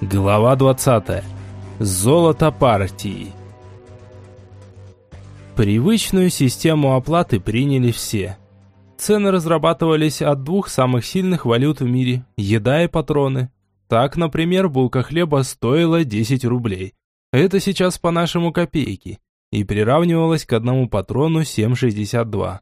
Глава 20. Золото партии. Привычную систему оплаты приняли все. Цены разрабатывались от двух самых сильных валют в мире – еда и патроны. Так, например, булка хлеба стоила 10 рублей. Это сейчас по-нашему копейки. И приравнивалась к одному патрону 7,62.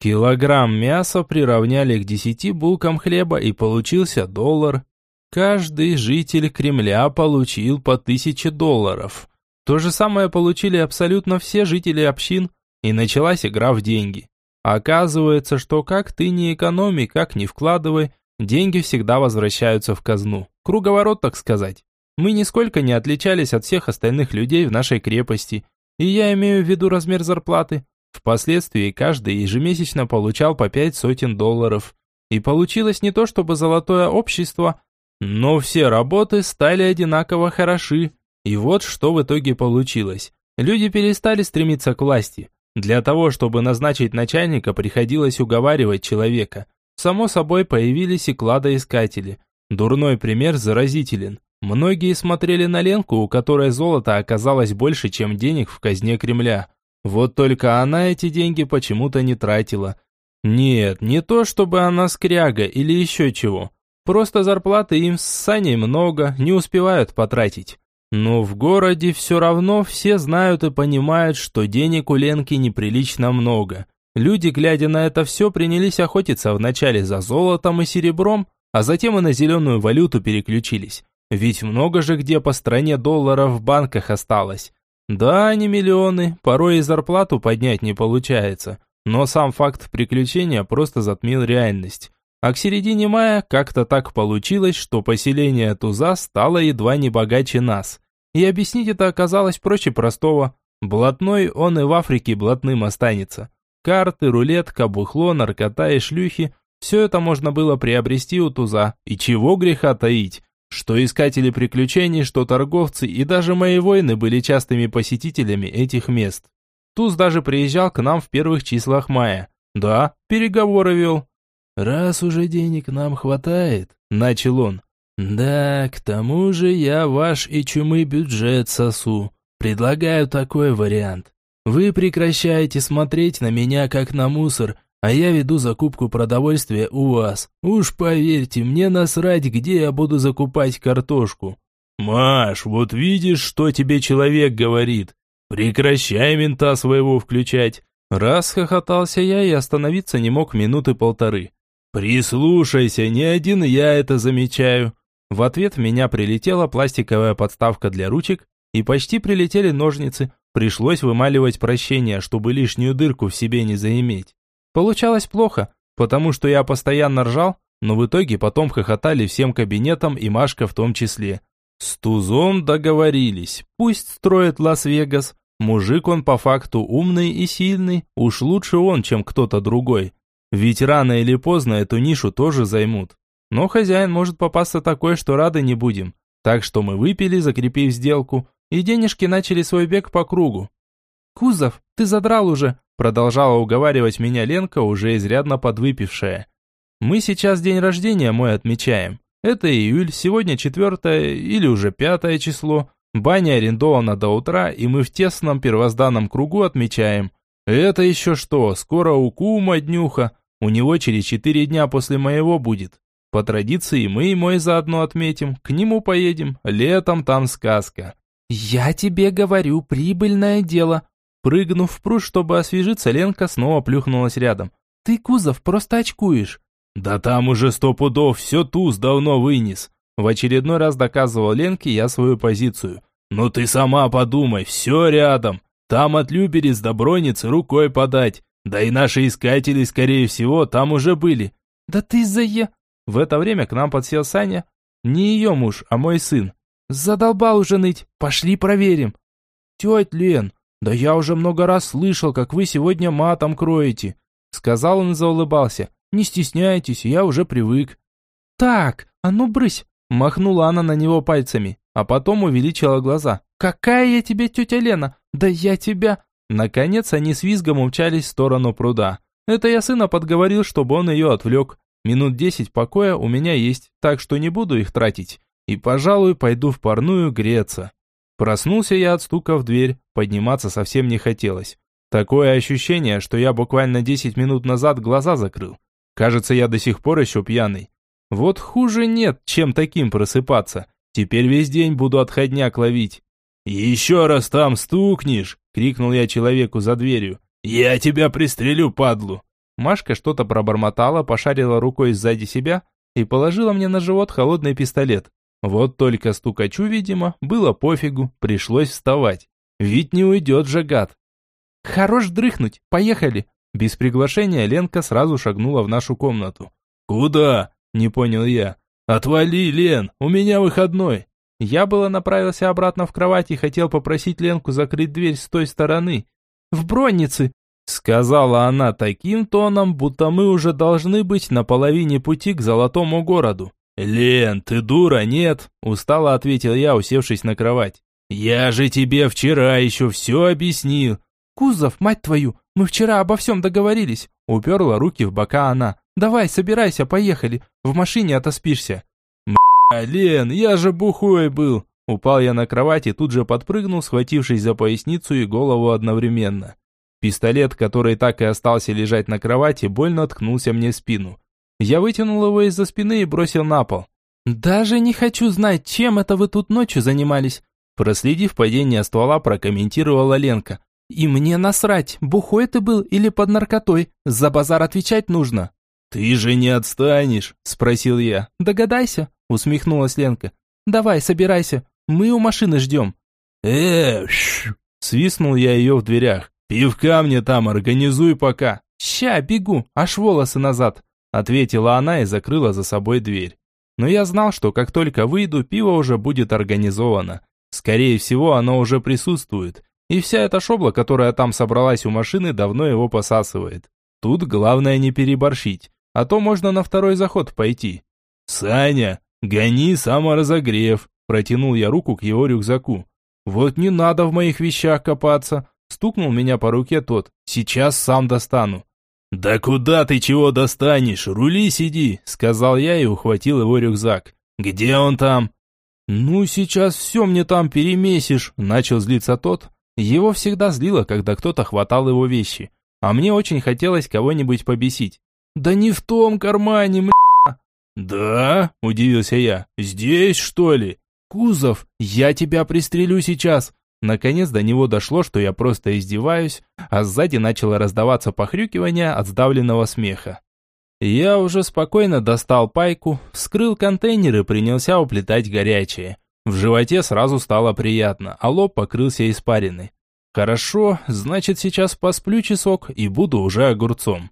Килограмм мяса приравняли к 10 булкам хлеба и получился доллар. Каждый житель Кремля получил по 1000 долларов. То же самое получили абсолютно все жители общин, и началась игра в деньги. Оказывается, что как ты не экономи, как не вкладывай, деньги всегда возвращаются в казну. Круговорот, так сказать. Мы нисколько не отличались от всех остальных людей в нашей крепости, и я имею в виду размер зарплаты. Впоследствии каждый ежемесячно получал по пять сотен долларов. И получилось не то чтобы золотое общество, но все работы стали одинаково хороши. И вот что в итоге получилось. Люди перестали стремиться к власти. Для того, чтобы назначить начальника, приходилось уговаривать человека. Само собой появились и кладоискатели. Дурной пример заразителен. Многие смотрели на Ленку, у которой золото оказалось больше, чем денег в казне Кремля. Вот только она эти деньги почему-то не тратила. Нет, не то чтобы она скряга или еще чего. Просто зарплаты им с Саней много, не успевают потратить. Но в городе все равно все знают и понимают, что денег у Ленки неприлично много. Люди, глядя на это все, принялись охотиться вначале за золотом и серебром, а затем и на зеленую валюту переключились. Ведь много же где по стране долларов в банках осталось. Да, не миллионы, порой и зарплату поднять не получается. Но сам факт приключения просто затмил реальность. А к середине мая как-то так получилось, что поселение Туза стало едва не богаче нас. И объяснить это оказалось проще простого. Блатной он и в Африке блатным останется. Карты, рулетка, бухло, наркота и шлюхи – все это можно было приобрести у Туза. И чего греха таить? Что искатели приключений, что торговцы и даже мои воины были частыми посетителями этих мест. Туз даже приезжал к нам в первых числах мая. Да, переговоры вел. «Раз уже денег нам хватает», – начал он. «Да, к тому же я ваш и чумы бюджет сосу. Предлагаю такой вариант. Вы прекращаете смотреть на меня как на мусор – а я веду закупку продовольствия у вас. Уж поверьте, мне насрать, где я буду закупать картошку. Маш, вот видишь, что тебе человек говорит. Прекращай мента своего включать. Расхохотался я и остановиться не мог минуты полторы. Прислушайся, не один я это замечаю. В ответ в меня прилетела пластиковая подставка для ручек, и почти прилетели ножницы. Пришлось вымаливать прощение, чтобы лишнюю дырку в себе не заиметь. Получалось плохо, потому что я постоянно ржал, но в итоге потом хохотали всем кабинетом и Машка в том числе. С Тузом договорились, пусть строит Лас-Вегас. Мужик он по факту умный и сильный, уж лучше он, чем кто-то другой. Ведь рано или поздно эту нишу тоже займут. Но хозяин может попасться такой, что рады не будем. Так что мы выпили, закрепив сделку, и денежки начали свой бег по кругу. «Кузов, ты задрал уже!» Продолжала уговаривать меня Ленка, уже изрядно подвыпившая. Мы сейчас день рождения мой отмечаем. Это июль, сегодня четвертое или уже пятое число. Баня арендована до утра, и мы в тесном первозданном кругу отмечаем. Это еще что, скоро у Кума днюха. У него через четыре дня после моего будет. По традиции мы и мой заодно отметим, к нему поедем, летом там сказка. «Я тебе говорю, прибыльное дело», Прыгнув в пруд, чтобы освежиться, Ленка снова плюхнулась рядом. «Ты, Кузов, просто очкуешь». «Да там уже сто пудов, все туз давно вынес». В очередной раз доказывал Ленке я свою позицию. «Ну ты сама подумай, все рядом. Там от Люберец до Броницы рукой подать. Да и наши искатели, скорее всего, там уже были». «Да ты за е...» В это время к нам подсел Саня. Не ее муж, а мой сын. «Задолбал уже ныть. Пошли проверим». «Тетя Лен, «Да я уже много раз слышал, как вы сегодня матом кроете», сказал он и заулыбался. «Не стесняйтесь, я уже привык». «Так, а ну брысь!» махнула она на него пальцами, а потом увеличила глаза. «Какая я тебе тетя Лена? Да я тебя...» Наконец они с визгом умчались в сторону пруда. Это я сына подговорил, чтобы он ее отвлек. Минут десять покоя у меня есть, так что не буду их тратить. и, пожалуй, пойду в парную греться. Проснулся я от стука в дверь, подниматься совсем не хотелось. Такое ощущение, что я буквально 10 минут назад глаза закрыл. Кажется, я до сих пор еще пьяный. Вот хуже нет, чем таким просыпаться. Теперь весь день буду отходняк ловить. «Еще раз там стукнешь!» — крикнул я человеку за дверью. «Я тебя пристрелю, падлу!» Машка что-то пробормотала, пошарила рукой сзади себя и положила мне на живот холодный пистолет. Вот только стукачу, видимо, было пофигу, пришлось вставать. Ведь не уйдет же гад. «Хорош дрыхнуть, поехали!» Без приглашения Ленка сразу шагнула в нашу комнату. «Куда?» – не понял я. «Отвали, Лен, у меня выходной!» Я было направился обратно в кровать и хотел попросить Ленку закрыть дверь с той стороны. «В броннице!» Сказала она таким тоном, будто мы уже должны быть на половине пути к золотому городу. «Лен, ты дура, нет?» – устало ответил я, усевшись на кровать. «Я же тебе вчера еще все объяснил». «Кузов, мать твою, мы вчера обо всем договорились». Уперла руки в бока она. «Давай, собирайся, поехали. В машине отоспишься». «Мля, Лен, я же бухой был». Упал я на кровать и тут же подпрыгнул, схватившись за поясницу и голову одновременно. Пистолет, который так и остался лежать на кровати, больно ткнулся мне в спину. Я вытянул его из-за спины и бросил на пол. «Даже не хочу знать, чем это вы тут ночью занимались», проследив падение ствола, прокомментировала Ленка. «И мне насрать, бухой ты был или под наркотой, за базар отвечать нужно». «Ты же не отстанешь?» – спросил я. «Догадайся», – усмехнулась Ленка. «Давай, собирайся, мы у машины ждем». «Э, свистнул я ее в дверях. «Пивка мне там организуй пока». «Ща, бегу, аж волосы назад», ответила она и закрыла за собой дверь. Но я знал, что как только выйду, пиво уже будет организовано. Скорее всего, оно уже присутствует. И вся эта шобла, которая там собралась у машины, давно его посасывает. Тут главное не переборщить, а то можно на второй заход пойти. «Саня, гони саморазогрев», протянул я руку к его рюкзаку. «Вот не надо в моих вещах копаться», Стукнул меня по руке тот. «Сейчас сам достану». «Да куда ты чего достанешь? Рули сиди», — сказал я и ухватил его рюкзак. «Где он там?» «Ну, сейчас все мне там перемесишь», — начал злиться тот. Его всегда злило, когда кто-то хватал его вещи. А мне очень хотелось кого-нибудь побесить. «Да не в том кармане, мля!» «Да?» – удивился я. «Здесь, что ли?» «Кузов, я тебя пристрелю сейчас!» Наконец до него дошло, что я просто издеваюсь, а сзади начало раздаваться похрюкивание от сдавленного смеха. Я уже спокойно достал пайку, вскрыл контейнер и принялся уплетать горячее. В животе сразу стало приятно, а лоб покрылся испариной. Хорошо, значит сейчас посплю часок и буду уже огурцом.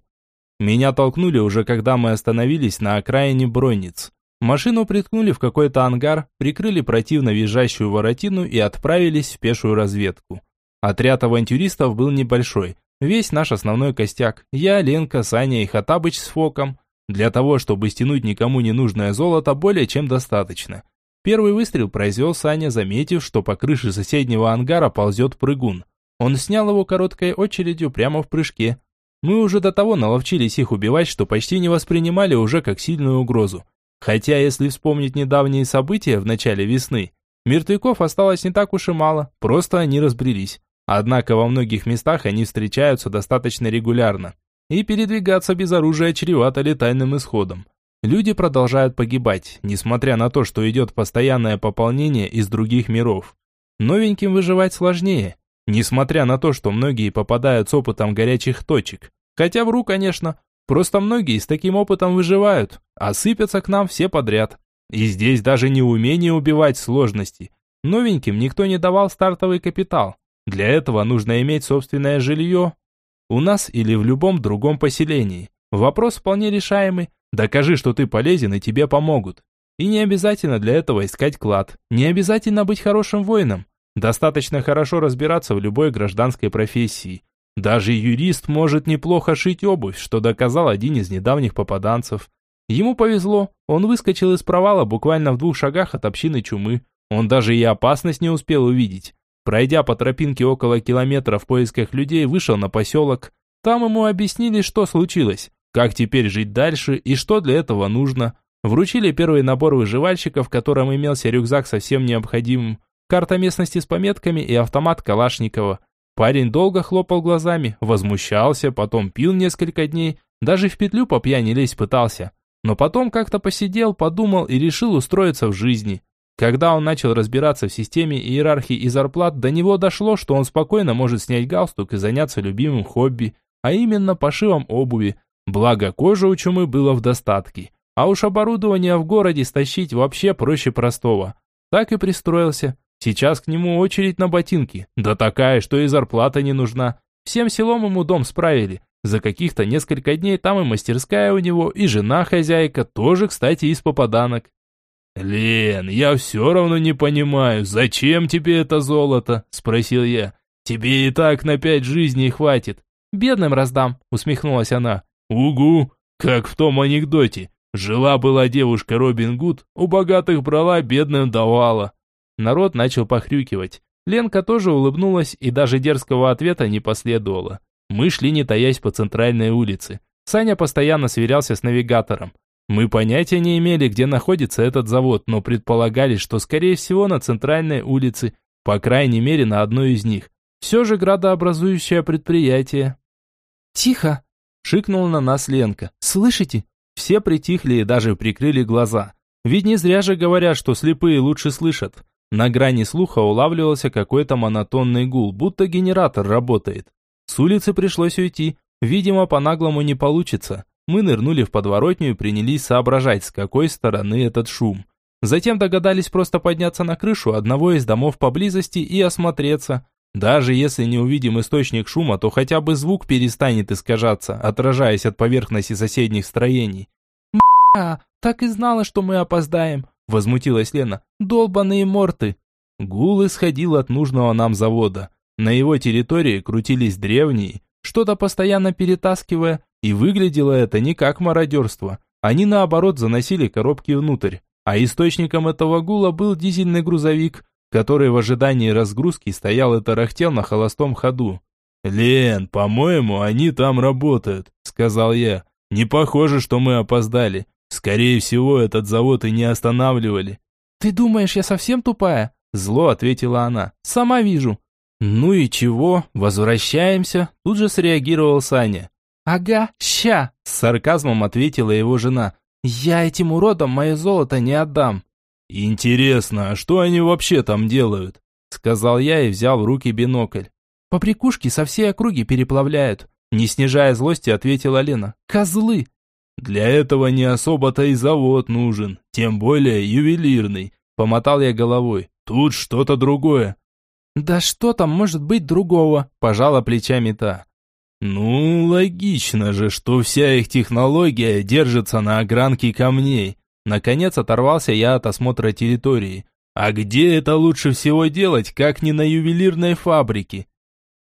Меня толкнули уже когда мы остановились на окраине Бронниц. Машину приткнули в какой-то ангар, прикрыли противно визжащую воротину и отправились в пешую разведку. Отряд авантюристов был небольшой, весь наш основной костяк. Я, Ленка, Саня и Хатабыч с Фоком. Для того, чтобы стянуть никому не нужное золото, более чем достаточно. Первый выстрел произвел Саня, заметив, что по крыше соседнего ангара ползет прыгун. Он снял его короткой очередью прямо в прыжке. Мы уже до того наловчились их убивать, что почти не воспринимали уже как сильную угрозу. Хотя, если вспомнить недавние события в начале весны, мертвяков осталось не так уж и мало, просто они разбрелись. Однако во многих местах они встречаются достаточно регулярно. И передвигаться без оружия чревато летальным исходом. Люди продолжают погибать, несмотря на то, что идет постоянное пополнение из других миров. Новеньким выживать сложнее, несмотря на то, что многие попадают с опытом горячих точек. Хотя вру, конечно, Просто многие с таким опытом выживают, а сыпятся к нам все подряд. И здесь даже не умение убивать сложности. Новеньким никто не давал стартовый капитал. Для этого нужно иметь собственное жилье. У нас или в любом другом поселении. Вопрос вполне решаемый. Докажи, что ты полезен и тебе помогут. И не обязательно для этого искать клад. Не обязательно быть хорошим воином. Достаточно хорошо разбираться в любой гражданской профессии. Даже юрист может неплохо шить обувь, что доказал один из недавних попаданцев. Ему повезло, он выскочил из провала буквально в двух шагах от общины чумы. Он даже и опасность не успел увидеть. Пройдя по тропинке около километра в поисках людей, вышел на поселок. Там ему объяснили, что случилось, как теперь жить дальше и что для этого нужно. Вручили первый набор выживальщиков, в котором имелся рюкзак со всем необходимым, карта местности с пометками и автомат Калашникова. Парень долго хлопал глазами, возмущался, потом пил несколько дней, даже в петлю по пьяни лезть пытался. Но потом как-то посидел, подумал и решил устроиться в жизни. Когда он начал разбираться в системе иерархии и зарплат, до него дошло, что он спокойно может снять галстук и заняться любимым хобби, а именно пошивом обуви. Благо, кожи у чумы было в достатке. А уж оборудование в городе стащить вообще проще простого. Так и пристроился. Сейчас к нему очередь на ботинки. Да такая, что и зарплата не нужна. Всем селом ему дом справили. За каких-то несколько дней там и мастерская у него, и жена-хозяйка, тоже, кстати, из попаданок. «Лен, я все равно не понимаю, зачем тебе это золото?» – спросил я. «Тебе и так на пять жизней хватит». «Бедным раздам», – усмехнулась она. «Угу, как в том анекдоте. Жила-была девушка Робин Гуд, у богатых брала, бедным давала». Народ начал похрюкивать. Ленка тоже улыбнулась и даже дерзкого ответа не последовало. Мы шли не таясь по центральной улице. Саня постоянно сверялся с навигатором. Мы понятия не имели, где находится этот завод, но предполагали, что скорее всего на центральной улице, по крайней мере на одной из них. Все же градообразующее предприятие. «Тихо!» – шикнула на нас Ленка. «Слышите?» Все притихли и даже прикрыли глаза. Ведь не зря же говорят, что слепые лучше слышат. На грани слуха улавливался какой-то монотонный гул, будто генератор работает. С улицы пришлось уйти. Видимо, по-наглому не получится. Мы нырнули в подворотню и принялись соображать, с какой стороны этот шум. Затем догадались просто подняться на крышу одного из домов поблизости и осмотреться. Даже если не увидим источник шума, то хотя бы звук перестанет искажаться, отражаясь от поверхности соседних строений. «Бля, так и знала, что мы опоздаем», – возмутилась Лена. «Долбаные морты!» Гул исходил от нужного нам завода. На его территории крутились древние, что-то постоянно перетаскивая, и выглядело это не как мародерство. Они наоборот заносили коробки внутрь. А источником этого гула был дизельный грузовик, который в ожидании разгрузки стоял и тарахтел на холостом ходу. «Лен, по-моему, они там работают», — сказал я. «Не похоже, что мы опоздали. Скорее всего, этот завод и не останавливали». «Ты думаешь, я совсем тупая?» Зло ответила она. «Сама вижу». «Ну и чего? Возвращаемся?» Тут же среагировал Саня. «Ага, ща!» С сарказмом ответила его жена. «Я этим уродам мое золото не отдам». «Интересно, а что они вообще там делают?» Сказал я и взял в руки бинокль. «По прикушке со всей округи переплавляют». Не снижая злости, ответила Лена. «Козлы!» «Для этого не особо-то и завод нужен, тем более ювелирный», помотал я головой. «Тут что-то другое». «Да что там может быть другого?» пожала плечами та. «Ну, логично же, что вся их технология держится на огранке камней». Наконец оторвался я от осмотра территории. «А где это лучше всего делать, как не на ювелирной фабрике?»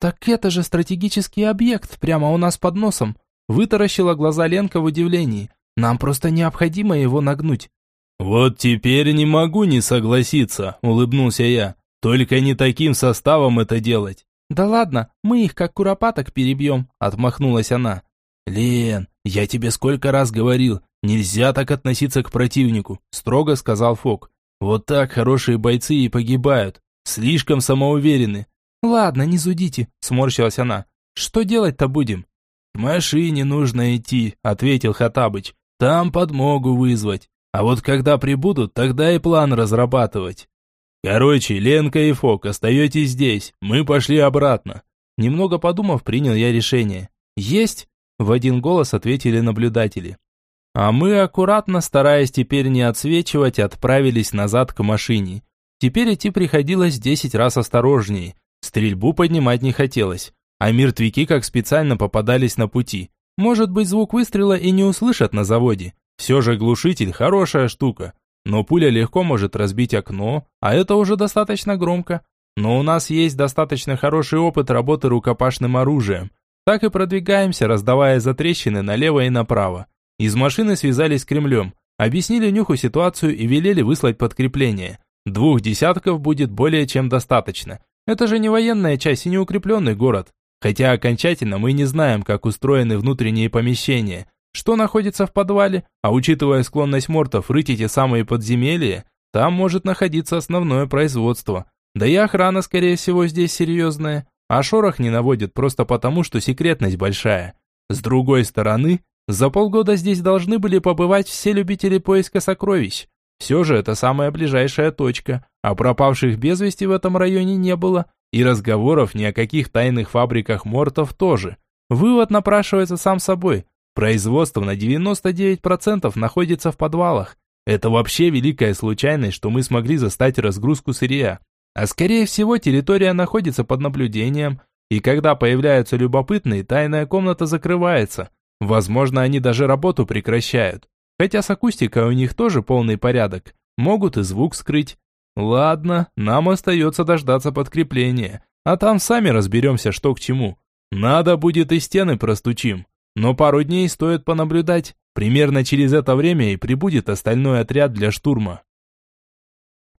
«Так это же стратегический объект, прямо у нас под носом», вытаращила глаза Ленка в удивлении. «Нам просто необходимо его нагнуть». «Вот теперь не могу не согласиться», улыбнулся я. «Только не таким составом это делать». «Да ладно, мы их как куропаток перебьем», – отмахнулась она. «Лен, я тебе сколько раз говорил, нельзя так относиться к противнику», – строго сказал Фок. «Вот так хорошие бойцы и погибают, слишком самоуверены». «Ладно, не зудите», – сморщилась она. «Что делать-то будем?» «К машине нужно идти», – ответил Хатабыч. «Там подмогу вызвать. А вот когда прибудут, тогда и план разрабатывать». «Короче, Ленка и Фок, остаетесь здесь, мы пошли обратно». Немного подумав, принял я решение. «Есть!» – в один голос ответили наблюдатели. А мы, аккуратно, стараясь теперь не отсвечивать, отправились назад к машине. Теперь идти приходилось десять раз осторожнее. Стрельбу поднимать не хотелось. А мертвяки как специально попадались на пути. Может быть, звук выстрела и не услышат на заводе. Все же глушитель – хорошая штука. Но пуля легко может разбить окно, а это уже достаточно громко. Но у нас есть достаточно хороший опыт работы рукопашным оружием. Так и продвигаемся, раздавая затрещины налево и направо. Из машины связались с Кремлем, объяснили Нюху ситуацию и велели выслать подкрепление. Двух десятков будет более чем достаточно. Это же не военная часть и не укрепленный город. Хотя окончательно мы не знаем, как устроены внутренние помещения. что находится в подвале, а учитывая склонность мортов рыть эти самые подземелья, там может находиться основное производство. Да и охрана, скорее всего, здесь серьезная, а шорох не наводит просто потому, что секретность большая. С другой стороны, за полгода здесь должны были побывать все любители поиска сокровищ. Все же это самая ближайшая точка, а пропавших без вести в этом районе не было, и разговоров ни о каких тайных фабриках мортов тоже. Вывод напрашивается сам собой. Производство на 99% находится в подвалах. Это вообще великая случайность, что мы смогли застать разгрузку сырья. А скорее всего территория находится под наблюдением, и когда появляются любопытные, тайная комната закрывается. Возможно, они даже работу прекращают. Хотя с акустикой у них тоже полный порядок. Могут и звук скрыть. Ладно, нам остается дождаться подкрепления. А там сами разберемся, что к чему. Надо будет и стены простучим. Но пару дней стоит понаблюдать. Примерно через это время и прибудет остальной отряд для штурма.